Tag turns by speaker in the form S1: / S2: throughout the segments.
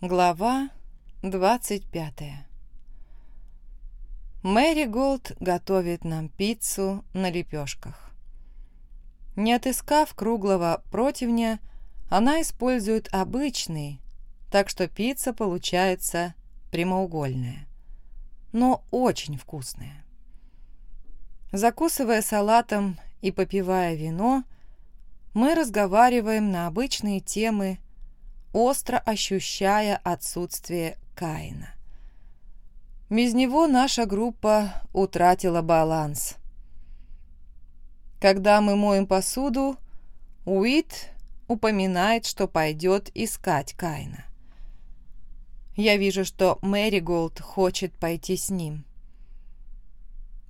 S1: Глава 25 Мэри Голд готовит нам пиццу на лепешках. Не отыскав круглого противня, она использует обычный, так что пицца получается прямоугольная, но очень вкусная. Закусывая салатом и попивая вино, мы разговариваем на обычные темы остро ощущая отсутствие Каина. Без него наша группа утратила баланс. Когда мы моем посуду, Уит упоминает, что пойдет искать Каина. Я вижу, что Мэри Голд хочет пойти с ним.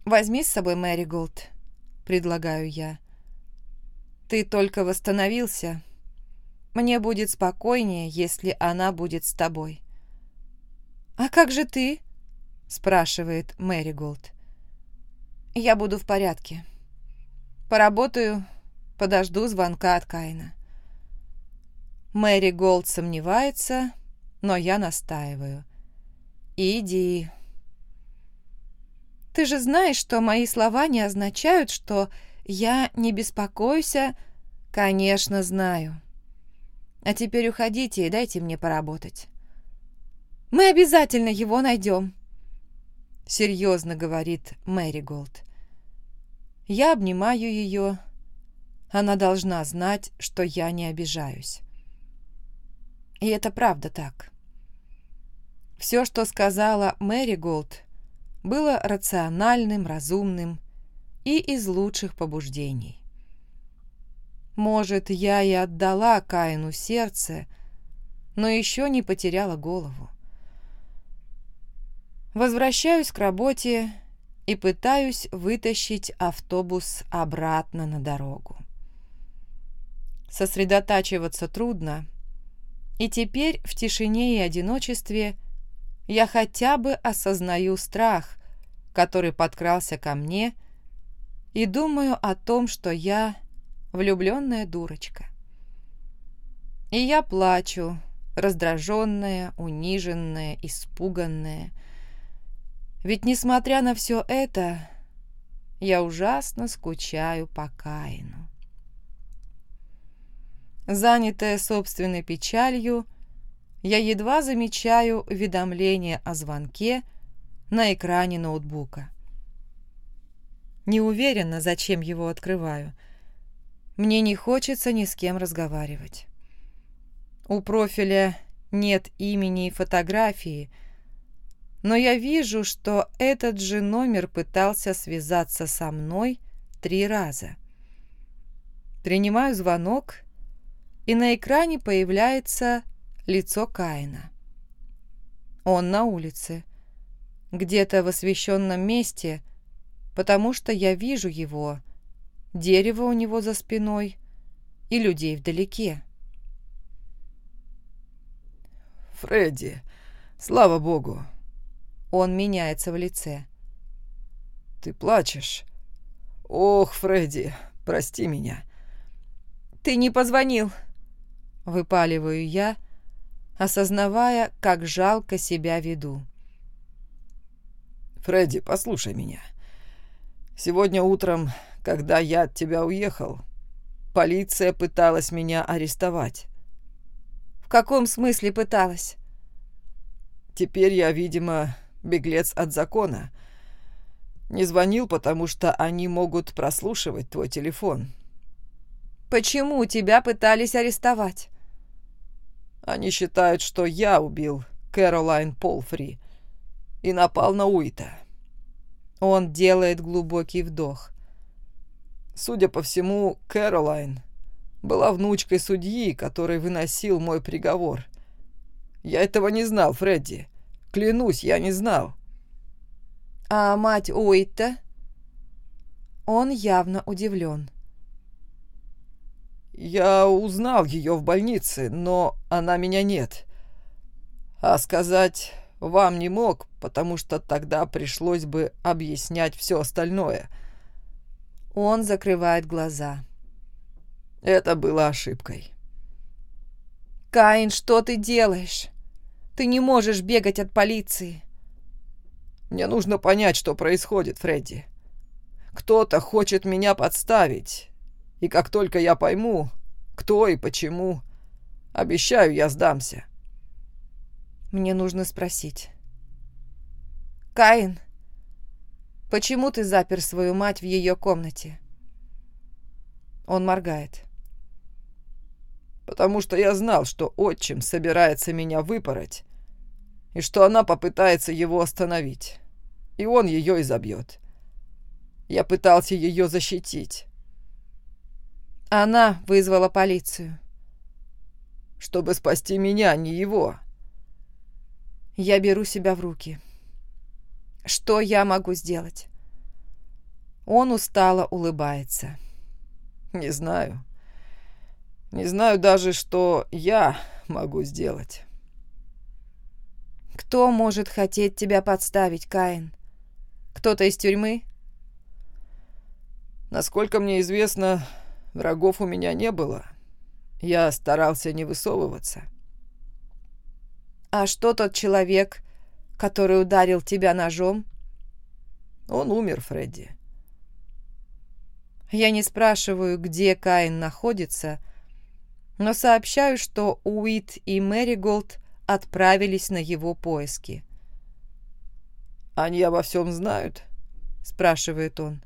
S1: «Возьми с собой Мэри Голд», — предлагаю я. «Ты только восстановился, мне будет спокойнее, если она будет с тобой». «А как же ты?» – спрашивает Мэри Голд. «Я буду в порядке. Поработаю, подожду звонка от Кайна». Мэри Голд сомневается, но я настаиваю. «Иди». «Ты же знаешь, что мои слова не означают, что я не беспокоюсь?» «Конечно, знаю. А теперь уходите и дайте мне поработать. Мы обязательно его найдем, серьезно говорит Мэри Голд. Я обнимаю ее. Она должна знать, что я не обижаюсь. И это правда так. Все, что сказала Мэри Голд, было рациональным, разумным и из лучших побуждений. Может, я и отдала Каину сердце, но еще не потеряла голову. Возвращаюсь к работе и пытаюсь вытащить автобус обратно на дорогу. Сосредотачиваться трудно, и теперь в тишине и одиночестве я хотя бы осознаю страх, который подкрался ко мне, и думаю о том, что я влюбленная дурочка. И я плачу, раздраженная, униженная, испуганная. Ведь, несмотря на все это, я ужасно скучаю по Каину. Занятая собственной печалью, я едва замечаю уведомление о звонке на экране ноутбука. Не уверена, зачем его открываю – мне не хочется ни с кем разговаривать. У профиля нет имени и фотографии, но я вижу, что этот же номер пытался связаться со мной три раза. Принимаю звонок, и на экране появляется лицо Каина. Он на улице, где-то в освещенном месте, потому что я вижу его, дерево у него за спиной и людей вдалеке.
S2: «Фредди, слава богу!»
S1: Он меняется в лице.
S2: «Ты плачешь? Ох, Фредди, прости меня!»
S1: «Ты не позвонил!» Выпаливаю я, осознавая, как жалко себя веду.
S2: «Фредди, послушай меня. Сегодня утром когда я от тебя уехал, полиция пыталась меня арестовать.
S1: В каком смысле пыталась?
S2: Теперь я, видимо, беглец от закона. Не звонил, потому что они могут прослушивать твой телефон.
S1: Почему тебя пытались арестовать?
S2: Они считают, что я убил Кэролайн Полфри и напал на Уита.
S1: Он делает глубокий вдох.
S2: Судя по всему, Кэролайн была внучкой судьи, который выносил мой приговор. Я этого не знал, Фредди. Клянусь, я не знал.
S1: А мать Уитта? Он явно удивлен.
S2: Я узнал ее в больнице, но она меня нет. А сказать вам не мог, потому что тогда пришлось бы объяснять все остальное —
S1: он закрывает глаза.
S2: Это было ошибкой.
S1: «Каин, что ты делаешь?» Ты не можешь бегать от полиции.
S2: Мне нужно понять, что происходит, Фредди. Кто-то хочет меня подставить. И как только я пойму, кто и почему, обещаю, я сдамся.
S1: Мне нужно спросить. Каин, почему ты запер свою мать в ее комнате? Он моргает.
S2: Потому что я знал, что отчим собирается меня выпороть, и что она попытается его остановить, и он ее изобьет. Я пытался ее защитить.
S1: Она вызвала полицию.
S2: Чтобы спасти меня, а не его.
S1: Я беру себя в руки. Что я могу сделать? Он устало улыбается.
S2: Не знаю. Не знаю даже, что я могу сделать.
S1: Кто может хотеть тебя подставить, Каин? Кто-то из тюрьмы?
S2: Насколько мне известно, врагов у меня не было. Я старался не высовываться.
S1: А что тот человек, который ударил тебя ножом?
S2: Он умер, Фредди.
S1: Я не спрашиваю, где Каин находится, но сообщаю, что Уит и Мэриголд отправились на его поиски.
S2: «Они обо всем знают?»
S1: – спрашивает он.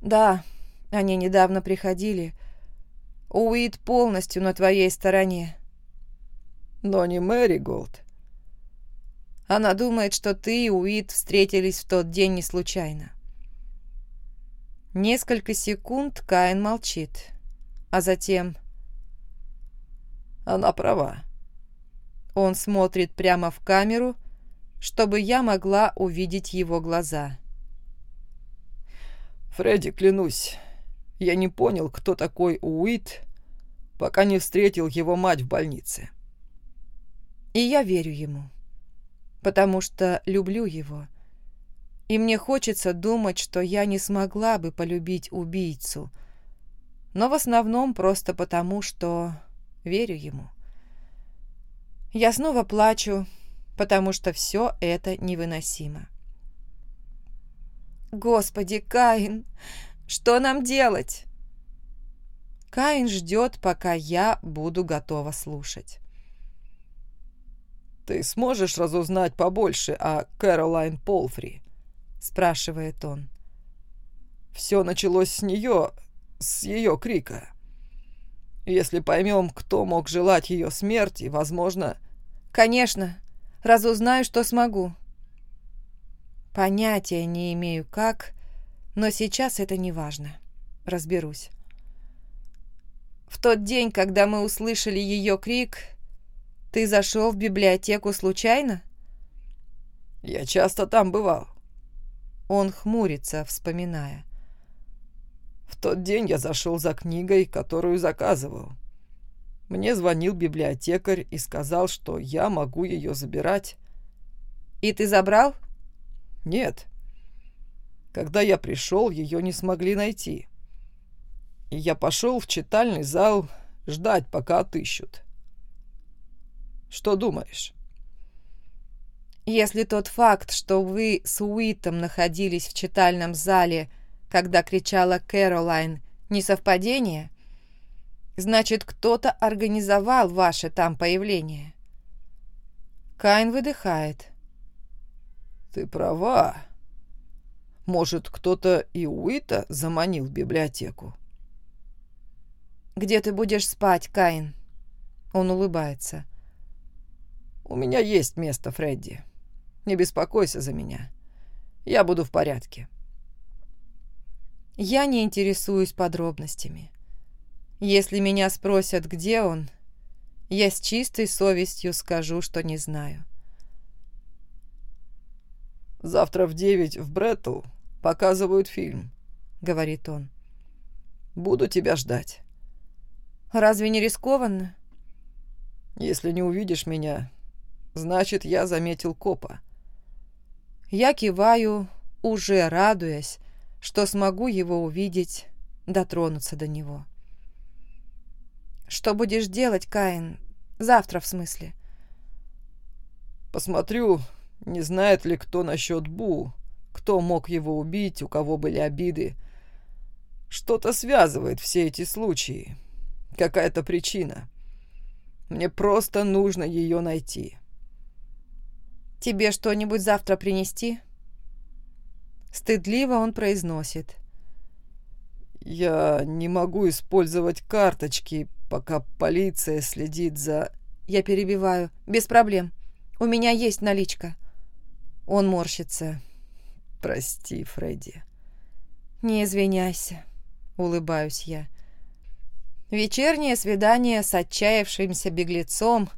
S1: «Да, они недавно приходили. Уит полностью на твоей стороне
S2: но не Мэри Голд.
S1: Она думает, что ты и Уит встретились в тот день не случайно. Несколько секунд Каин молчит, а затем...
S2: Она права.
S1: Он смотрит прямо в камеру, чтобы я могла увидеть его глаза.
S2: Фредди, клянусь, я не понял, кто такой Уит, пока не встретил его мать в больнице.
S1: — и я верю ему, потому что люблю его. И мне хочется думать, что я не смогла бы полюбить убийцу, но в основном просто потому, что верю ему. Я снова плачу, потому что все это невыносимо. «Господи, Каин, что нам делать?» Каин ждет, пока я буду готова слушать.
S2: «Ты сможешь разузнать побольше о Кэролайн Полфри?» – спрашивает он. «Все началось с нее, с ее крика. Если поймем, кто мог желать ее смерти, возможно...»
S1: «Конечно, разузнаю, что смогу». Понятия не имею как, но сейчас это не важно. Разберусь. В тот день, когда мы услышали ее крик, ты зашел в библиотеку случайно?
S2: Я часто там бывал.
S1: Он хмурится, вспоминая.
S2: В тот день я зашел за книгой, которую заказывал. Мне звонил библиотекарь и сказал, что я могу ее забирать.
S1: И ты забрал?
S2: Нет. Когда я пришел, ее не смогли найти. И я пошел в читальный зал ждать, пока отыщут. Что думаешь?»
S1: «Если тот факт, что вы с Уитом находились в читальном зале, когда кричала Кэролайн, не совпадение, значит, кто-то организовал ваше там появление». Кайн выдыхает.
S2: «Ты права. Может, кто-то и Уита заманил в библиотеку?»
S1: «Где ты будешь спать, Каин?» Он улыбается.
S2: «У меня есть место, Фредди. Не беспокойся за меня. Я буду в порядке».
S1: Я не интересуюсь подробностями. Если меня спросят, где он, я с чистой совестью скажу, что не знаю.
S2: «Завтра в девять в Бреттл показывают фильм», — говорит он. «Буду тебя ждать».
S1: «Разве не рискованно?»
S2: «Если не увидишь меня, Значит, я заметил копа.
S1: Я киваю, уже радуясь, что смогу его увидеть, дотронуться до него. «Что будешь делать, Каин? Завтра, в смысле?»
S2: Посмотрю, не знает ли кто насчет Бу, кто мог его убить, у кого были обиды. Что-то связывает все эти случаи. Какая-то причина. Мне просто нужно ее найти.
S1: «Тебе что-нибудь завтра принести?» Стыдливо он произносит.
S2: «Я не могу использовать карточки, пока полиция следит за...»
S1: Я перебиваю. «Без проблем. У меня есть наличка». Он морщится.
S2: «Прости, Фредди».
S1: «Не извиняйся», — улыбаюсь я. Вечернее свидание с отчаявшимся беглецом.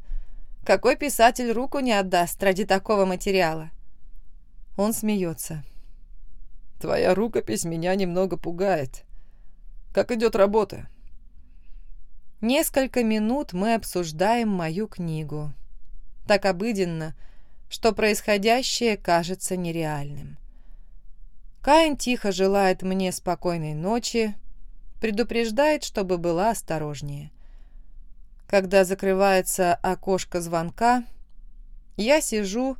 S1: Какой писатель руку не отдаст ради такого материала? Он смеется.
S2: Твоя рукопись меня немного пугает. Как идет работа?
S1: Несколько минут мы обсуждаем мою книгу. Так обыденно, что происходящее кажется нереальным. Каин тихо желает мне спокойной ночи, предупреждает, чтобы была осторожнее. Когда закрывается окошко звонка, я сижу,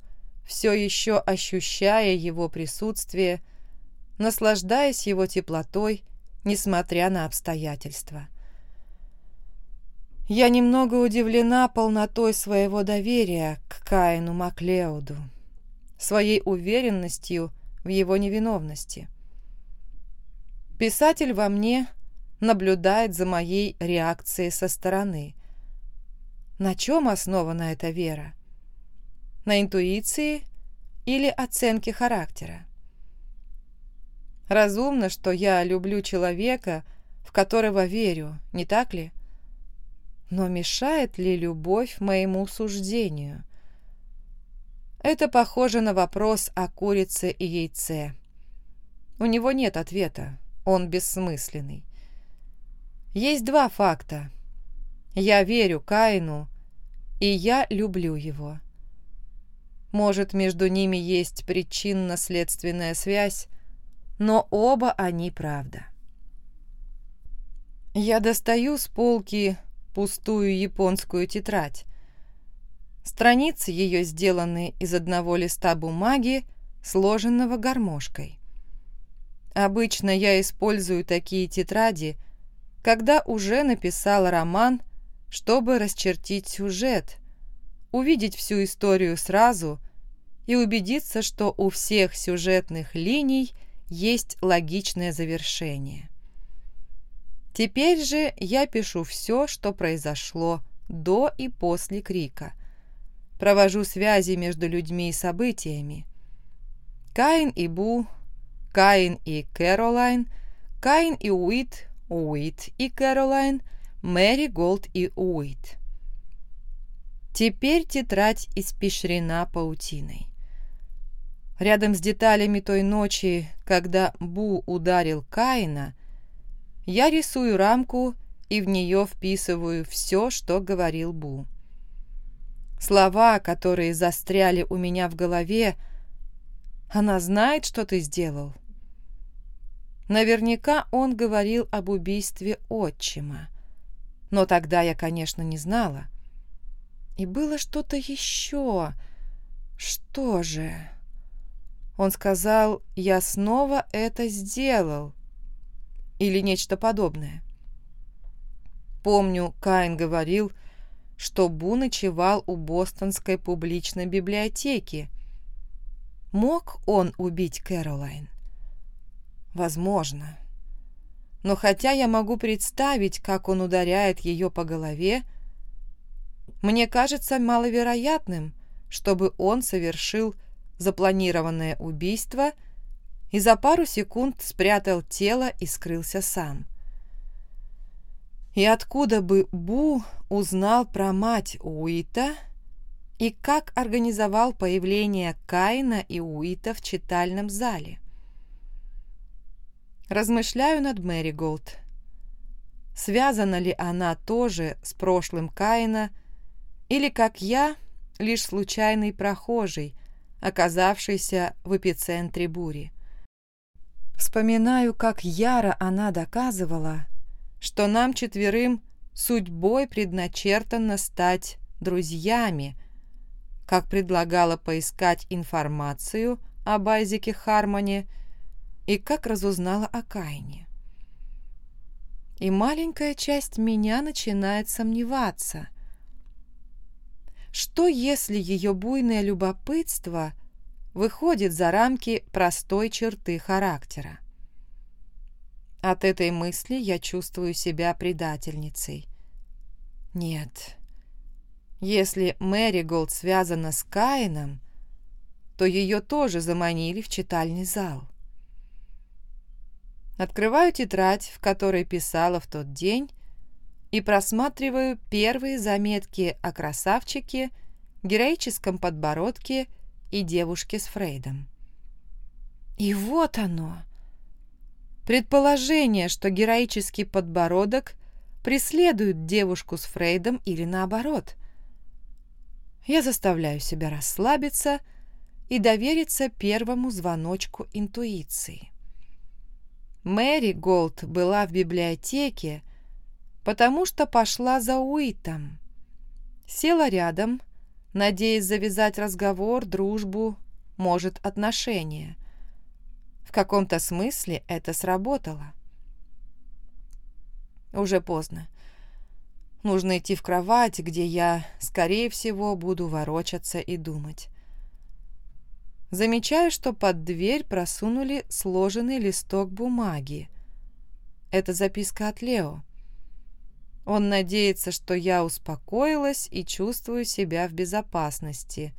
S1: все еще ощущая его присутствие, наслаждаясь его теплотой, несмотря на обстоятельства. Я немного удивлена полнотой своего доверия к Каину Маклеуду, своей уверенностью в его невиновности. Писатель во мне наблюдает за моей реакцией со стороны. На чем основана эта вера? На интуиции или оценке характера? Разумно, что я люблю человека, в которого верю, не так ли? Но мешает ли любовь моему суждению? Это похоже на вопрос о курице и яйце. У него нет ответа, он бессмысленный. Есть два факта. Я верю Каину, и я люблю его. Может, между ними есть причинно-следственная связь, но оба они правда. Я достаю с полки пустую японскую тетрадь. Страницы ее сделаны из одного листа бумаги, сложенного гармошкой. Обычно я использую такие тетради – когда уже написал роман, чтобы расчертить сюжет, увидеть всю историю сразу и убедиться, что у всех сюжетных линий есть логичное завершение. Теперь же я пишу все, что произошло до и после крика. Провожу связи между людьми и событиями. Каин и Бу, Каин и Кэролайн, Каин и Уит Уит и Кэролайн, Мэри Голд и Уит. Теперь тетрадь испещрена паутиной. Рядом с деталями той ночи, когда Бу ударил Каина, я рисую рамку и в нее вписываю все, что говорил Бу. Слова, которые застряли у меня в голове, «Она знает, что ты сделал», Наверняка он говорил об убийстве отчима. Но тогда я, конечно, не знала. И было что-то еще. Что же? Он сказал, я снова это сделал. Или нечто подобное. Помню, Каин говорил, что Бу ночевал у Бостонской публичной библиотеки. Мог он убить Кэролайн? Возможно. Но хотя я могу представить, как он ударяет ее по голове, мне кажется маловероятным, чтобы он совершил запланированное убийство и за пару секунд спрятал тело и скрылся сам. И откуда бы Бу узнал про мать Уита и как организовал появление Каина и Уита в читальном зале? Размышляю над Мэри Голд. Связана ли она тоже с прошлым Каина, или, как я, лишь случайный прохожий, оказавшийся в эпицентре бури. Вспоминаю, как яро она доказывала, что нам четверым судьбой предначертано стать друзьями, как предлагала поискать информацию об Айзеке Хармоне и как разузнала о Кайне. И маленькая часть меня начинает сомневаться. Что если ее буйное любопытство выходит за рамки простой черты характера? От этой мысли я чувствую себя предательницей. Нет, если Мэри Голд связана с Каином, то ее тоже заманили в читальный зал. Открываю тетрадь, в которой писала в тот день, и просматриваю первые заметки о красавчике, героическом подбородке и девушке с Фрейдом. И вот оно. Предположение, что героический подбородок преследует девушку с Фрейдом или наоборот. Я заставляю себя расслабиться и довериться первому звоночку интуиции. Мэри Голд была в библиотеке, потому что пошла за Уитом. Села рядом, надеясь завязать разговор, дружбу, может, отношения. В каком-то смысле это сработало. Уже поздно. Нужно идти в кровать, где я, скорее всего, буду ворочаться и думать. Замечаю, что под дверь просунули сложенный листок бумаги. Это записка от Лео. Он надеется, что я успокоилась и чувствую себя в безопасности.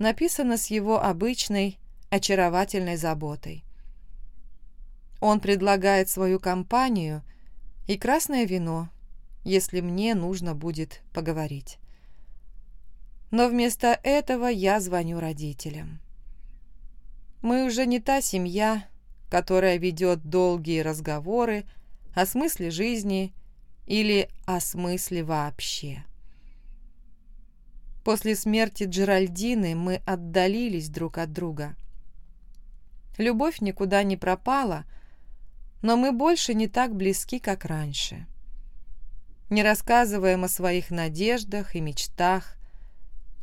S1: Написано с его обычной, очаровательной заботой. Он предлагает свою компанию и красное вино, если мне нужно будет поговорить. Но вместо этого я звоню родителям. Мы уже не та семья, которая ведет долгие разговоры о смысле жизни или о смысле вообще. После смерти Джеральдины мы отдалились друг от друга. Любовь никуда не пропала, но мы больше не так близки, как раньше не рассказываем о своих надеждах и мечтах,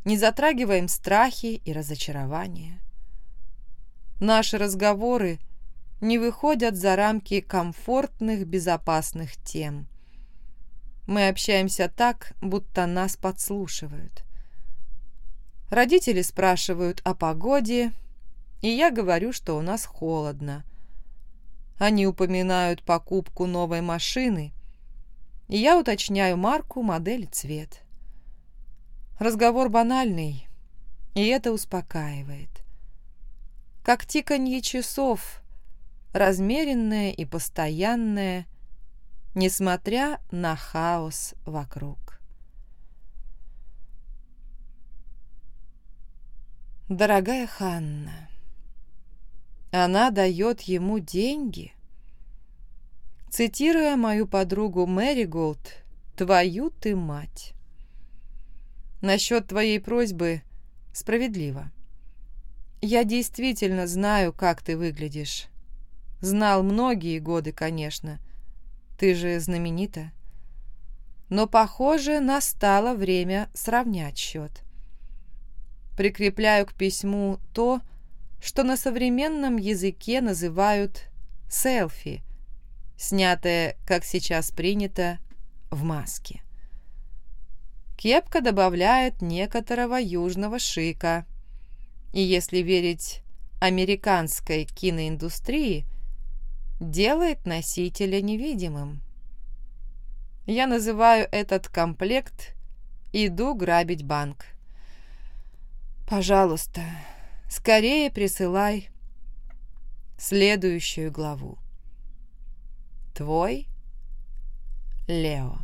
S1: не затрагиваем страхи и разочарования. Наши разговоры не выходят за рамки комфортных, безопасных тем. Мы общаемся так, будто нас подслушивают. Родители спрашивают о погоде, и я говорю, что у нас холодно. Они упоминают покупку новой машины – и я уточняю марку, модель цвет. Разговор банальный, и это успокаивает. Как тиканье часов, размеренное и постоянное, несмотря на хаос вокруг. Дорогая Ханна, она дает ему деньги – Цитируя мою подругу Мэри Голд, «Твою ты мать». Насчет твоей просьбы справедливо. Я действительно знаю, как ты выглядишь. Знал многие годы, конечно. Ты же знаменита. Но, похоже, настало время сравнять счет. Прикрепляю к письму то, что на современном языке называют «селфи», снятое, как сейчас принято, в маске. Кепка добавляет некоторого южного шика. И если верить американской киноиндустрии, делает носителя невидимым. Я называю этот комплект «Иду грабить банк». Пожалуйста, скорее присылай следующую главу. Твой Лео.